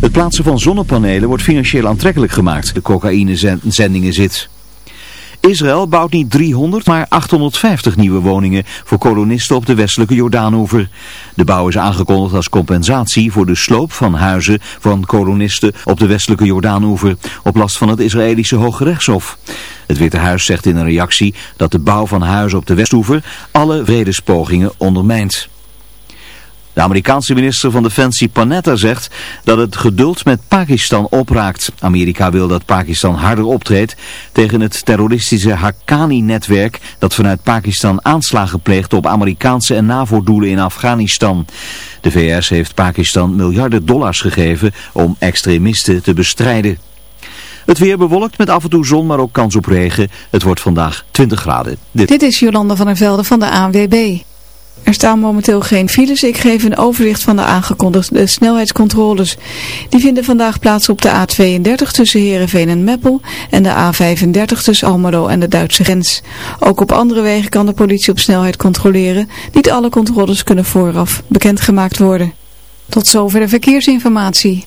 Het plaatsen van zonnepanelen wordt financieel aantrekkelijk gemaakt. De cocaïnezendingen zit. Israël bouwt niet 300, maar 850 nieuwe woningen voor kolonisten op de westelijke Jordaanoever. De bouw is aangekondigd als compensatie voor de sloop van huizen van kolonisten op de westelijke Jordaanoever, op last van het Israëlische Hoge Rechtshof. Het Witte Huis zegt in een reactie dat de bouw van huizen op de Westoever alle vredespogingen ondermijnt. De Amerikaanse minister van Defensie Panetta zegt dat het geduld met Pakistan opraakt. Amerika wil dat Pakistan harder optreedt tegen het terroristische Haqqani-netwerk dat vanuit Pakistan aanslagen pleegt op Amerikaanse en NAVO-doelen in Afghanistan. De VS heeft Pakistan miljarden dollars gegeven om extremisten te bestrijden. Het weer bewolkt met af en toe zon, maar ook kans op regen. Het wordt vandaag 20 graden. Dit, Dit is Jolanda van der Velde van de ANWB. Er staan momenteel geen files. Ik geef een overzicht van de aangekondigde snelheidscontroles. Die vinden vandaag plaats op de A32 tussen Heerenveen en Meppel en de A35 tussen Almelo en de Duitse grens. Ook op andere wegen kan de politie op snelheid controleren. Niet alle controles kunnen vooraf bekendgemaakt worden. Tot zover de verkeersinformatie.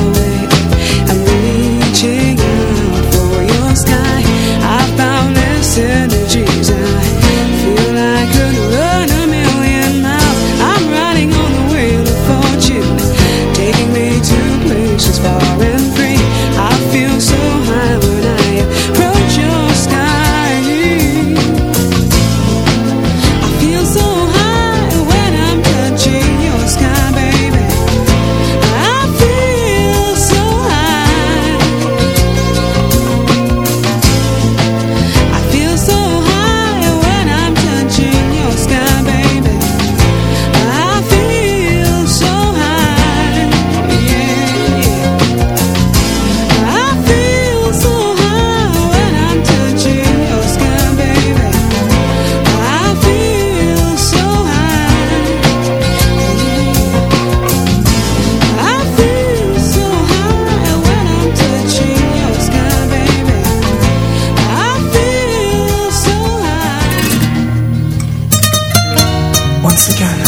Once again,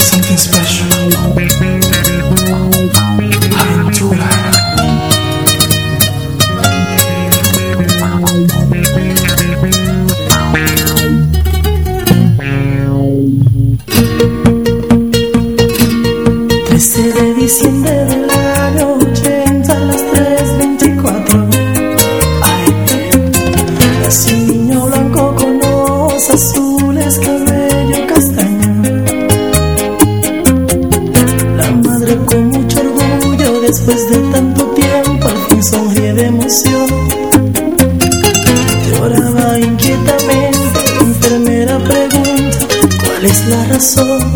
something special. corazón.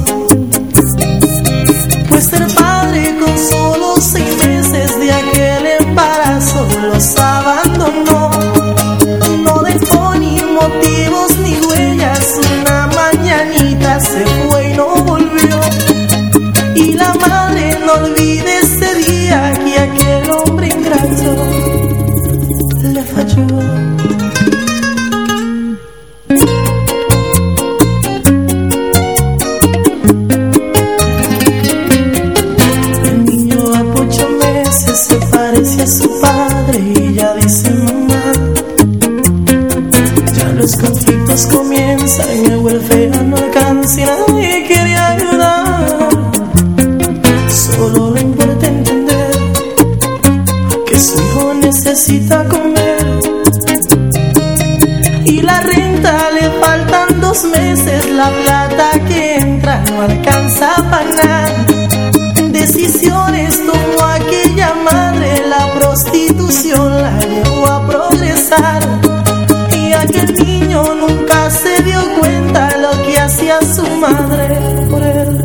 y aquel niño nunca se dio cuenta lo que hacía su madre por él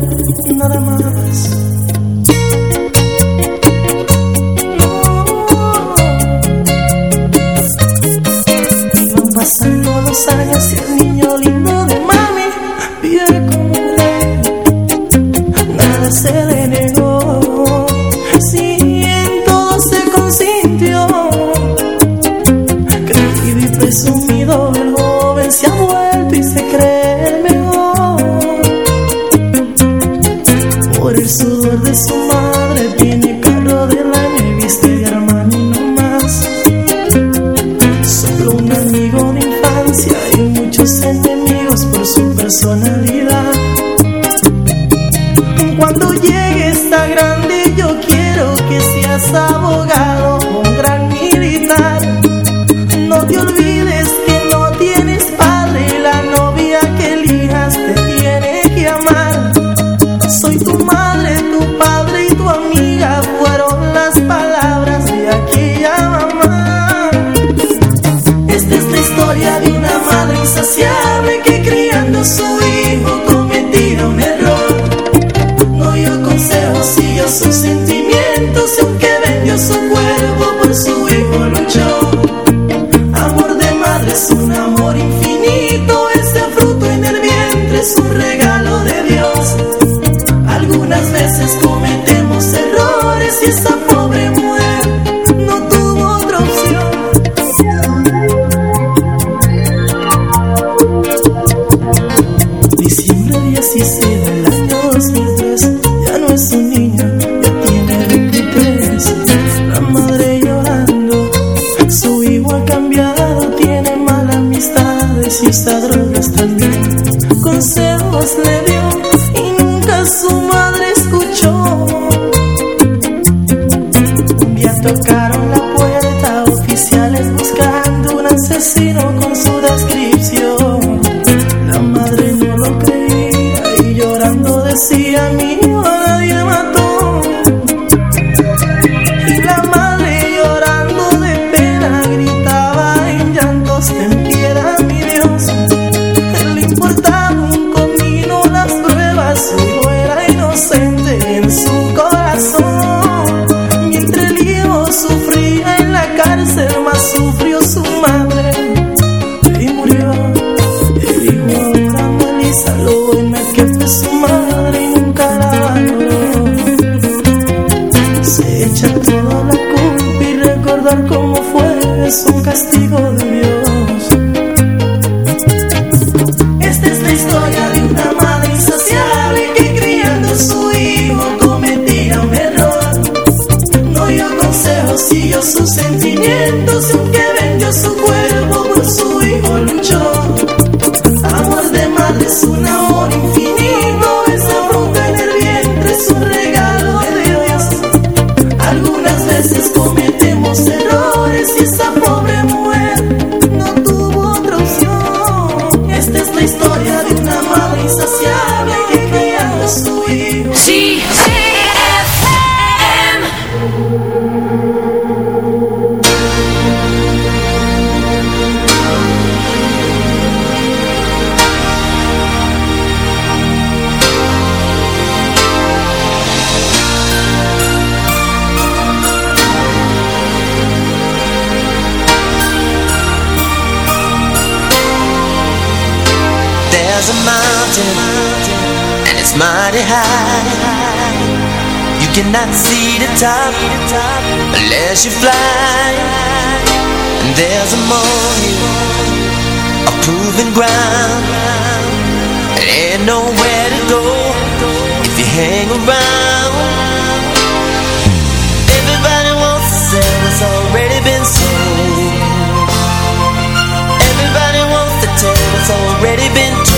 nada más. Iban pasando los años y el niño lindo de mami vive como un rey. Nada se mighty high. You cannot see the top unless you fly. And there's a molehill, a proven ground. There ain't nowhere to go if you hang around. Everybody wants to sell what's already been sold. Everybody wants to tell what's already been told.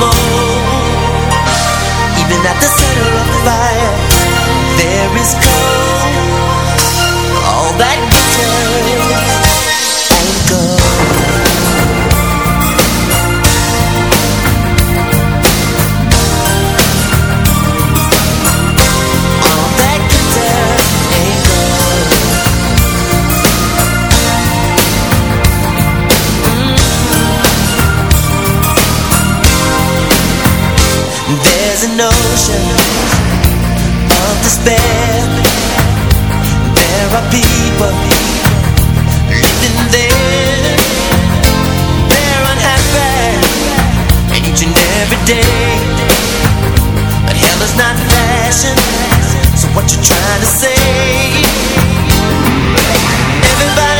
Mold Even at the center of the fire There is cold Ocean of despair. There are people living there. They're unhappy each and every day. But hell is not fashion So what you trying to say? Everybody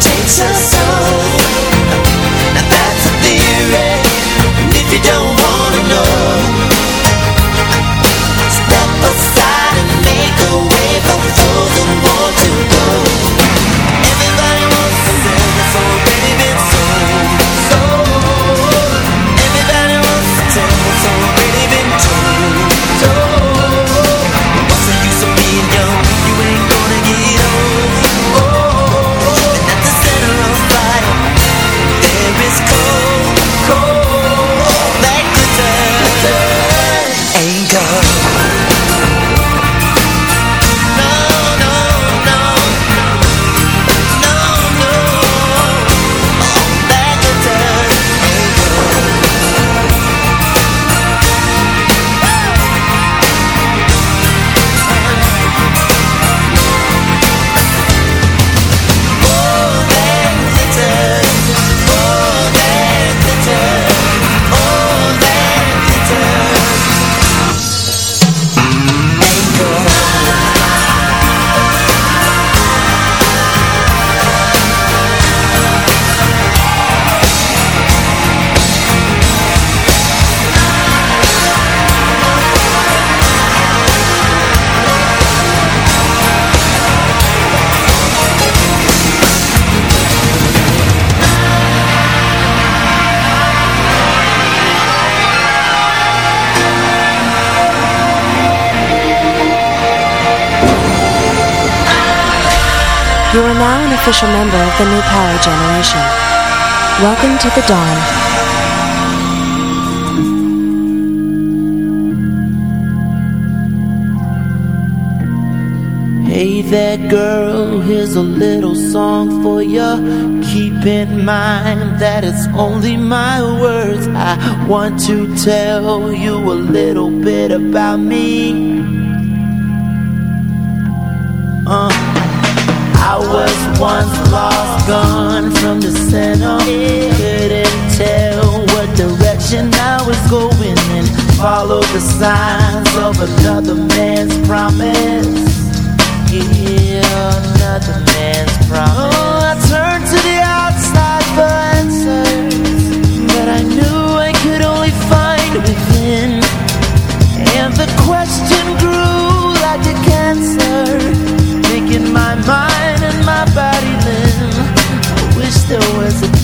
takes us so official member of the New Power Generation. Welcome to the dawn. Hey there girl, here's a little song for you Keep in mind that it's only my words I want to tell you a little bit about me the center. Couldn't tell what direction I was going in. Follow the signs of another man's promise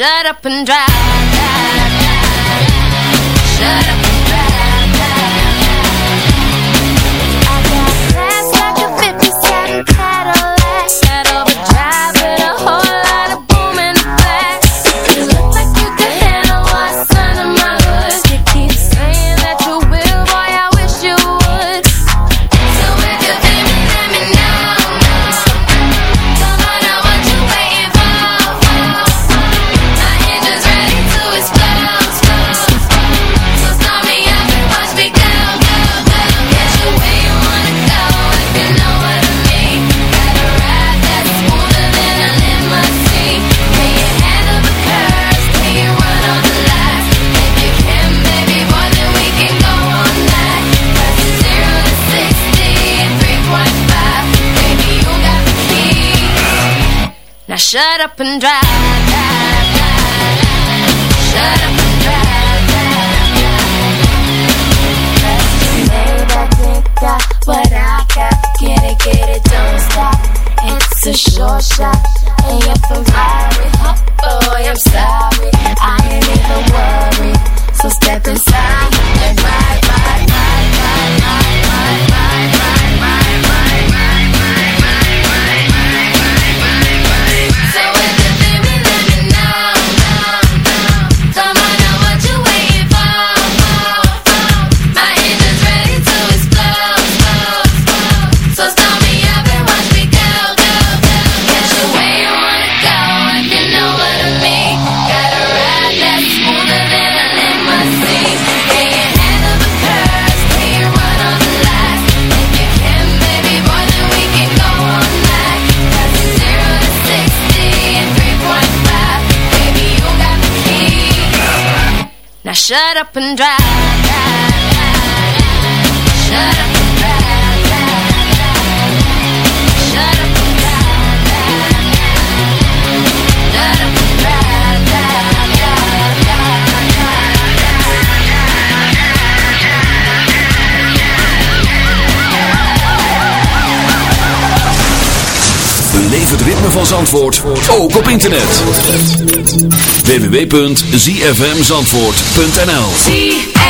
shut up and drive. Shut up and drive, drive, drive. Shut up and drive, drive, drive. That dick got what I got. Get it, get it, don't stop. It's a short shot, and you're from Harry. Oh boy, I'm sorry, I ain't even worried. So step inside shut up and drive, het ritme van Zandvoort ook op internet. www.zfmzandvoort.nl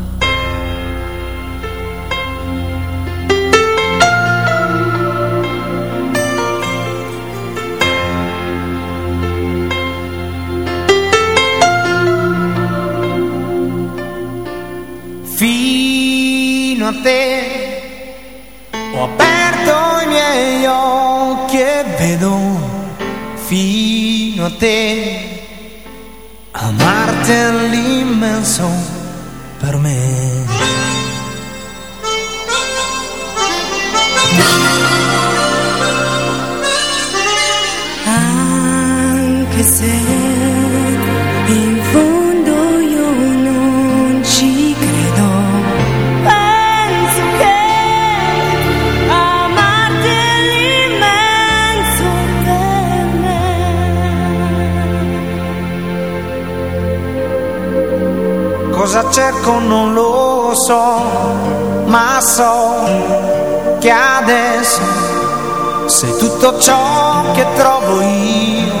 te, amarte el so che adesso sei tutto ciò che trovo io.